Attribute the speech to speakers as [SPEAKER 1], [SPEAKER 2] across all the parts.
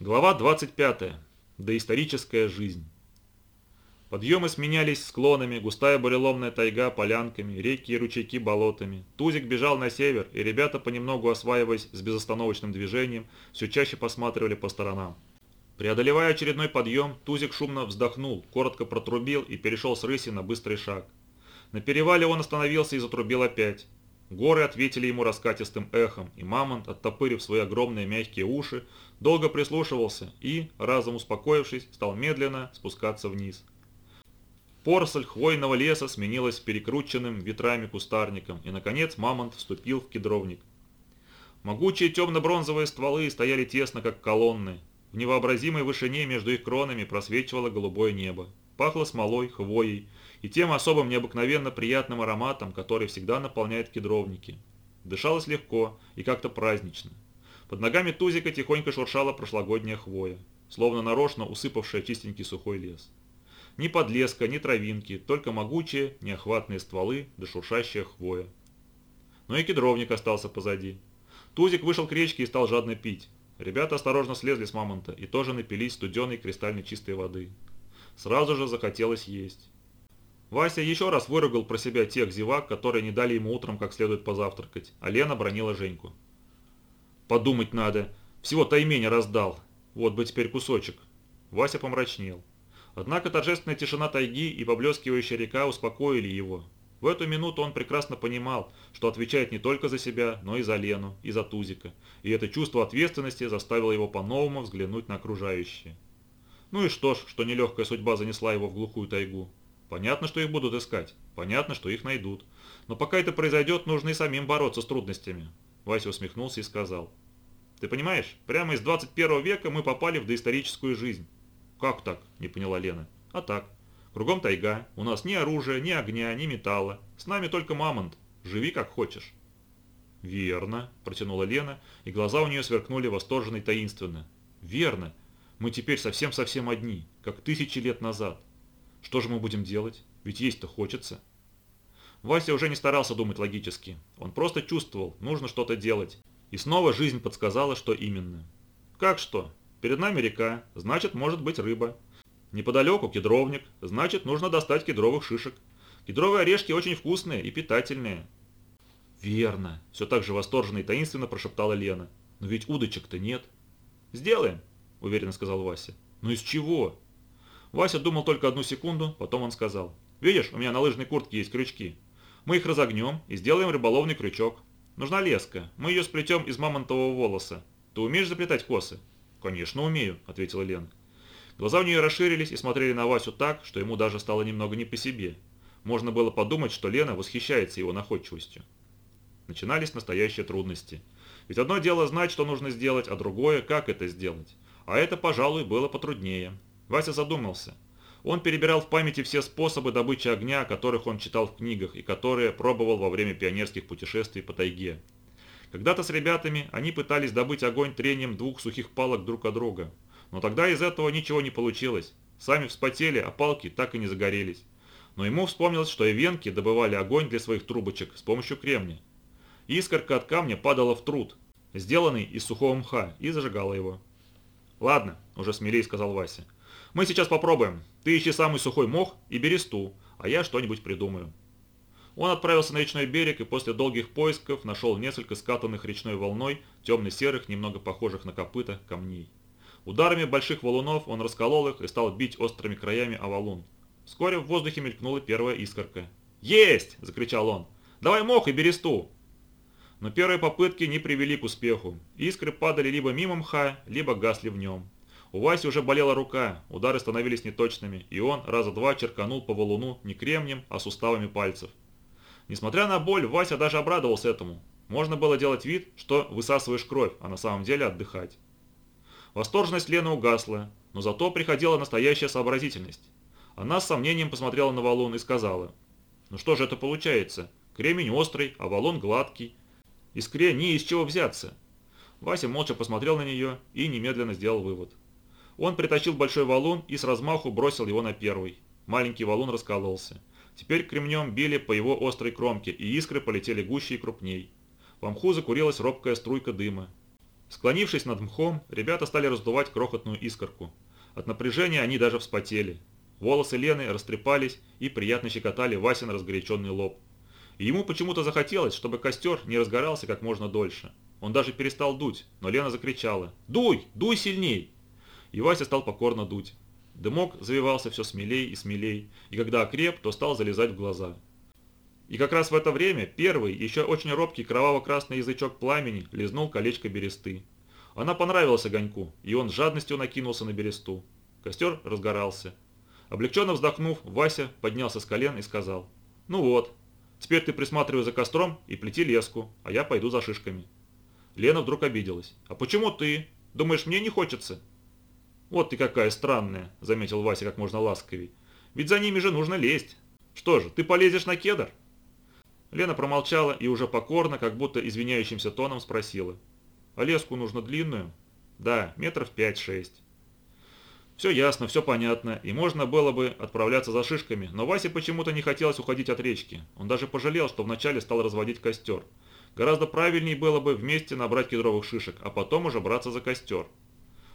[SPEAKER 1] Глава 25. Доисторическая жизнь. Подъемы сменялись склонами, густая буреломная тайга полянками, реки и ручейки болотами. Тузик бежал на север, и ребята, понемногу осваиваясь с безостановочным движением, все чаще посматривали по сторонам. Преодолевая очередной подъем, Тузик шумно вздохнул, коротко протрубил и перешел с рыси на быстрый шаг. На перевале он остановился и затрубил опять. Горы ответили ему раскатистым эхом, и мамонт, оттопырив свои огромные мягкие уши, долго прислушивался и, разом успокоившись, стал медленно спускаться вниз. Порсель хвойного леса сменилась перекрученным ветрами кустарником, и, наконец, мамонт вступил в кедровник. Могучие темно-бронзовые стволы стояли тесно, как колонны. В невообразимой вышине между их кронами просвечивало голубое небо. Пахло смолой, хвоей и тем особым необыкновенно приятным ароматом, который всегда наполняет кедровники. Дышалось легко и как-то празднично. Под ногами Тузика тихонько шуршала прошлогодняя хвоя, словно нарочно усыпавшая чистенький сухой лес. Ни подлеска, ни травинки, только могучие, неохватные стволы да шуршащая хвоя. Но и кедровник остался позади. Тузик вышел к речке и стал жадно пить. Ребята осторожно слезли с мамонта и тоже напились студеной кристально чистой воды. Сразу же захотелось есть. Вася еще раз выругал про себя тех зевак, которые не дали ему утром как следует позавтракать, а Лена бронила Женьку. «Подумать надо. Всего таймени раздал. Вот бы теперь кусочек». Вася помрачнел. Однако торжественная тишина тайги и поблескивающая река успокоили его. В эту минуту он прекрасно понимал, что отвечает не только за себя, но и за Лену, и за Тузика, и это чувство ответственности заставило его по-новому взглянуть на окружающее. Ну и что ж, что нелегкая судьба занесла его в глухую тайгу. Понятно, что их будут искать, понятно, что их найдут. Но пока это произойдет, нужно и самим бороться с трудностями. Вася усмехнулся и сказал. Ты понимаешь, прямо из 21 века мы попали в доисторическую жизнь. Как так? Не поняла Лена. А так. Кругом тайга, у нас ни оружия, ни огня, ни металла. С нами только мамонт. Живи как хочешь. «Верно», – протянула Лена, и глаза у нее сверкнули восторженно и таинственно. «Верно. Мы теперь совсем-совсем одни, как тысячи лет назад. Что же мы будем делать? Ведь есть-то хочется. Вася уже не старался думать логически. Он просто чувствовал, нужно что-то делать. И снова жизнь подсказала, что именно. Как что? Перед нами река, значит может быть рыба. Неподалеку кедровник, значит нужно достать кедровых шишек. Кедровые орешки очень вкусные и питательные. Верно, все так же восторженно и таинственно прошептала Лена. Но ведь удочек-то нет. Сделаем, – уверенно сказал Вася. «Ну из чего?» Вася думал только одну секунду, потом он сказал. «Видишь, у меня на лыжной куртке есть крючки. Мы их разогнем и сделаем рыболовный крючок. Нужна леска. Мы ее сплетем из мамонтового волоса. Ты умеешь заплетать косы?» «Конечно умею», – ответила Лена. Глаза у нее расширились и смотрели на Васю так, что ему даже стало немного не по себе. Можно было подумать, что Лена восхищается его находчивостью. Начинались настоящие трудности. Ведь одно дело знать, что нужно сделать, а другое – как это сделать. А это, пожалуй, было потруднее. Вася задумался. Он перебирал в памяти все способы добычи огня, о которых он читал в книгах и которые пробовал во время пионерских путешествий по тайге. Когда-то с ребятами они пытались добыть огонь трением двух сухих палок друг от друга. Но тогда из этого ничего не получилось. Сами вспотели, а палки так и не загорелись. Но ему вспомнилось, что и венки добывали огонь для своих трубочек с помощью кремния. Искорка от камня падала в труд, сделанный из сухого мха, и зажигала его. «Ладно», – уже смелее сказал Вася. «Мы сейчас попробуем. Ты ищи самый сухой мох и бересту, а я что-нибудь придумаю». Он отправился на речной берег и после долгих поисков нашел несколько скатанных речной волной темно-серых, немного похожих на копыта, камней. Ударами больших валунов он расколол их и стал бить острыми краями о валун. Вскоре в воздухе мелькнула первая искорка. «Есть!» – закричал он. «Давай мох и бересту!» Но первые попытки не привели к успеху. Искры падали либо мимо мха, либо гасли в нем. У Васи уже болела рука, удары становились неточными, и он раза два черканул по валуну не кремнем, а суставами пальцев. Несмотря на боль, Вася даже обрадовался этому. Можно было делать вид, что высасываешь кровь, а на самом деле отдыхать. Восторженность Лены угасла, но зато приходила настоящая сообразительность. Она с сомнением посмотрела на валун и сказала, «Ну что же это получается? Кремень острый, а валун гладкий. Искре не из чего взяться. Вася молча посмотрел на нее и немедленно сделал вывод. Он притащил большой валун и с размаху бросил его на первый. Маленький валун раскололся. Теперь кремнем били по его острой кромке, и искры полетели гуще и крупней. В мху закурилась робкая струйка дыма. Склонившись над мхом, ребята стали раздувать крохотную искорку. От напряжения они даже вспотели. Волосы Лены растрепались и приятно щекотали Васин разгоряченный лоб. Ему почему-то захотелось, чтобы костер не разгорался как можно дольше. Он даже перестал дуть, но Лена закричала «Дуй! Дуй сильней!» И Вася стал покорно дуть. Дымок завивался все смелей и смелей, и когда окреп, то стал залезать в глаза. И как раз в это время первый, еще очень робкий кроваво-красный язычок пламени лизнул колечко бересты. Она понравилась огоньку, и он с жадностью накинулся на бересту. Костер разгорался. Облегченно вздохнув, Вася поднялся с колен и сказал, «Ну вот, теперь ты присматривай за костром и плети леску, а я пойду за шишками». Лена вдруг обиделась. «А почему ты? Думаешь, мне не хочется?» «Вот ты какая странная», — заметил Вася как можно ласковей. «Ведь за ними же нужно лезть. Что же, ты полезешь на кедр?» Лена промолчала и уже покорно, как будто извиняющимся тоном спросила. «А леску нужно длинную?» «Да, метров пять-шесть». Все ясно, все понятно, и можно было бы отправляться за шишками, но Васе почему-то не хотелось уходить от речки. Он даже пожалел, что вначале стал разводить костер. Гораздо правильнее было бы вместе набрать кедровых шишек, а потом уже браться за костер.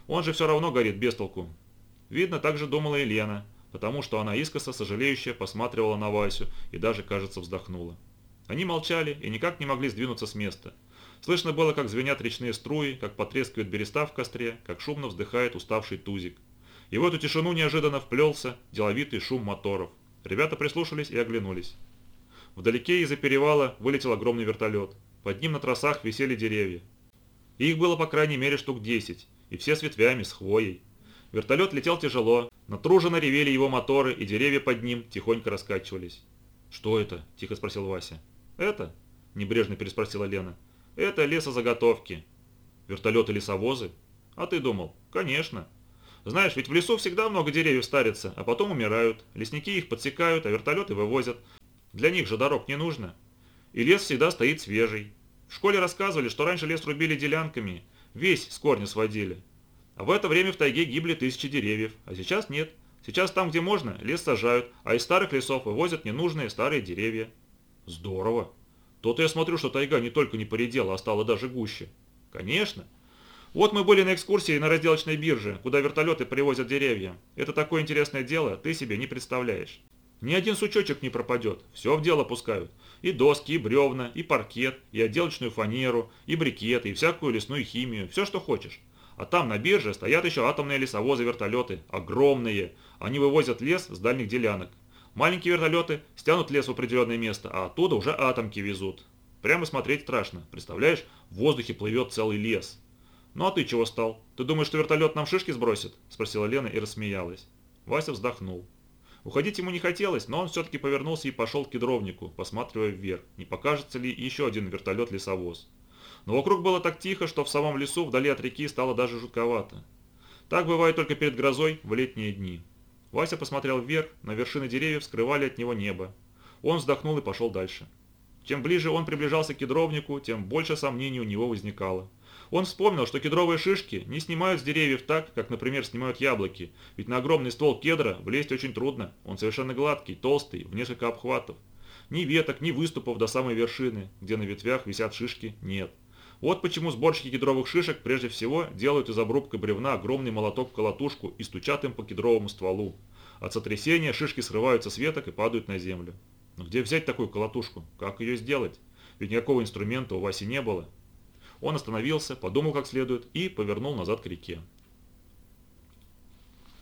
[SPEAKER 1] Он же все равно горит без толку. Видно, так же думала и Лена, потому что она искоса сожалеющая посматривала на Васю и даже, кажется, вздохнула. Они молчали и никак не могли сдвинуться с места. Слышно было, как звенят речные струи, как потрескивает береста в костре, как шумно вздыхает уставший тузик. И в эту тишину неожиданно вплелся деловитый шум моторов. Ребята прислушались и оглянулись. Вдалеке из-за перевала вылетел огромный вертолет. Под ним на тросах висели деревья. их было по крайней мере штук 10, и все с ветвями, с хвоей. Вертолет летел тяжело, натруженно ревели его моторы, и деревья под ним тихонько раскачивались. «Что это?» – тихо спросил Вася. «Это?» – небрежно переспросила Лена. «Это лесозаготовки». «Вертолеты-лесовозы?» «А ты думал?» «Конечно. Знаешь, ведь в лесу всегда много деревьев старится, а потом умирают. Лесники их подсекают, а вертолеты вывозят. Для них же дорог не нужно. И лес всегда стоит свежий. В школе рассказывали, что раньше лес рубили делянками, весь с корня сводили. А в это время в тайге гибли тысячи деревьев, а сейчас нет. Сейчас там, где можно, лес сажают, а из старых лесов вывозят ненужные старые деревья. Здорово. То-то я смотрю, что тайга не только не поредела, а стала даже гуще. Конечно. Вот мы были на экскурсии на разделочной бирже, куда вертолеты привозят деревья. Это такое интересное дело, ты себе не представляешь. Ни один сучочек не пропадет, все в дело пускают. И доски, и бревна, и паркет, и отделочную фанеру, и брикеты, и всякую лесную химию, все что хочешь. А там на бирже стоят еще атомные лесовозы-вертолеты, огромные. Они вывозят лес с дальних делянок. Маленькие вертолеты стянут лес в определенное место, а оттуда уже атомки везут. Прямо смотреть страшно. Представляешь, в воздухе плывет целый лес. «Ну а ты чего стал? Ты думаешь, что вертолет нам шишки сбросит?» – спросила Лена и рассмеялась. Вася вздохнул. Уходить ему не хотелось, но он все-таки повернулся и пошел к кедровнику, посматривая вверх, не покажется ли еще один вертолет-лесовоз. Но вокруг было так тихо, что в самом лесу, вдали от реки, стало даже жутковато. Так бывает только перед грозой в летние дни. Вася посмотрел вверх, на вершины деревьев скрывали от него небо. Он вздохнул и пошел дальше. Чем ближе он приближался к кедровнику, тем больше сомнений у него возникало. Он вспомнил, что кедровые шишки не снимают с деревьев так, как, например, снимают яблоки, ведь на огромный ствол кедра влезть очень трудно, он совершенно гладкий, толстый, в несколько обхватов. Ни веток, ни выступов до самой вершины, где на ветвях висят шишки, нет. Вот почему сборщики кедровых шишек прежде всего делают из обрубка бревна огромный молоток-колотушку и стучат им по кедровому стволу. От сотрясения шишки срываются с веток и падают на землю. Но где взять такую колотушку? Как ее сделать? Ведь никакого инструмента у Васи не было. Он остановился, подумал как следует и повернул назад к реке.